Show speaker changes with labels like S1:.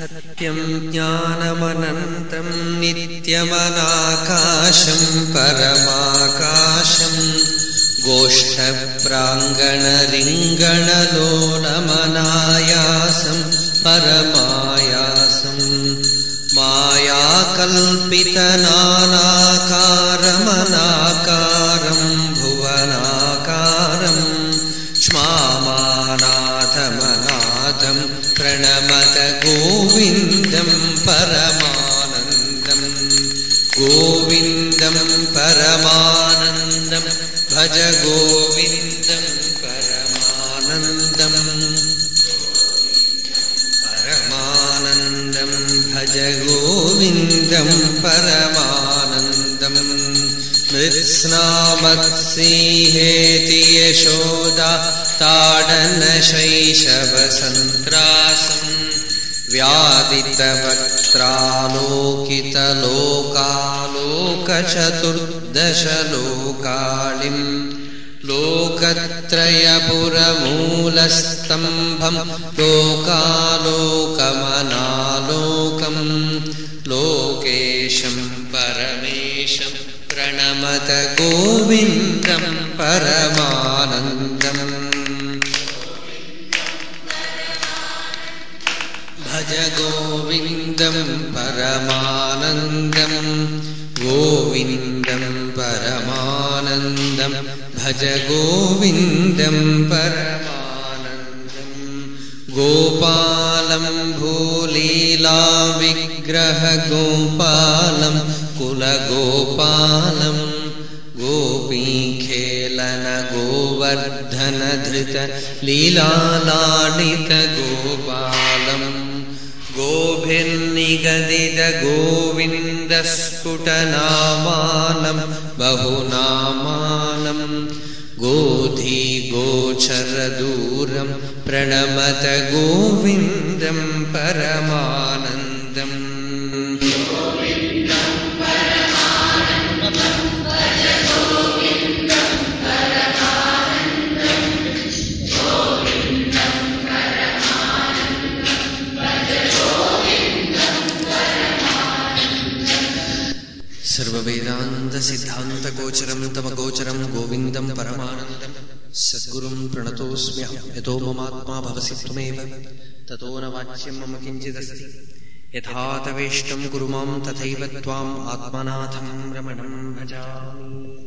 S1: सत्यम् ज्ञानमनन्तम् नित्यमनाकाशम् परमाकाशम् गोष्ठप्राङ्गणरिङ्गणलोलमनायासम् परमायासम् मायाकल्पितनानाकारमनाकारम् भुवनाकारम् क्ष्मानाथमनाथम् प्रणमत गोविन्दम् परमानन्दम् गोविन्दम् परमानन्दम् भज गोविन्दम् परमानन्दम् परमानन्दम् भज गोविन्दम् परमानन्दम् मृत्स्नामत्सिंहेति यशोदा ताडनशैशवसन्त्रासम् व्यादितवक्त्रालोकितलोकालोकचतुर्दशलोकालिम् लोकत्रयपुरमूलस्तम्भम् लोकालोकमनालोकम् लोकेशम् परमेशम् प्रणमत गोविन्दम् परमानन्दम् भज गोविन्दम् परमानन्दम् गोविन्दम् परमानन्दम् भज गोविन्दम् परमानन्दम् गोपालम् भूलीलाविग्रहगोपालम् कुलगोपालम् गोपीखेलन गोवर्धनधृत लीलालाडितगोपालम् गोभिर्निगदितगोविन्दस्फुटनामानम् बहुनामानम् गोधीगोचरदूरम् प्रणमत गोविन्दम् परमानन्दम् सर्ववेदान्तसिद्धान्तगोचरम् तव गोचरम् गोविन्दम् परमानन्दम् सद्गुरुम् प्रणतोऽस्म्यहम् यतो ममात्मा भवसि त्वमेव। ततो न वाच्यम् मम किञ्चिदस्ति। यथा कुरु माम् तथैव त्वाम् आत्मनाथम् रमणम् भजामि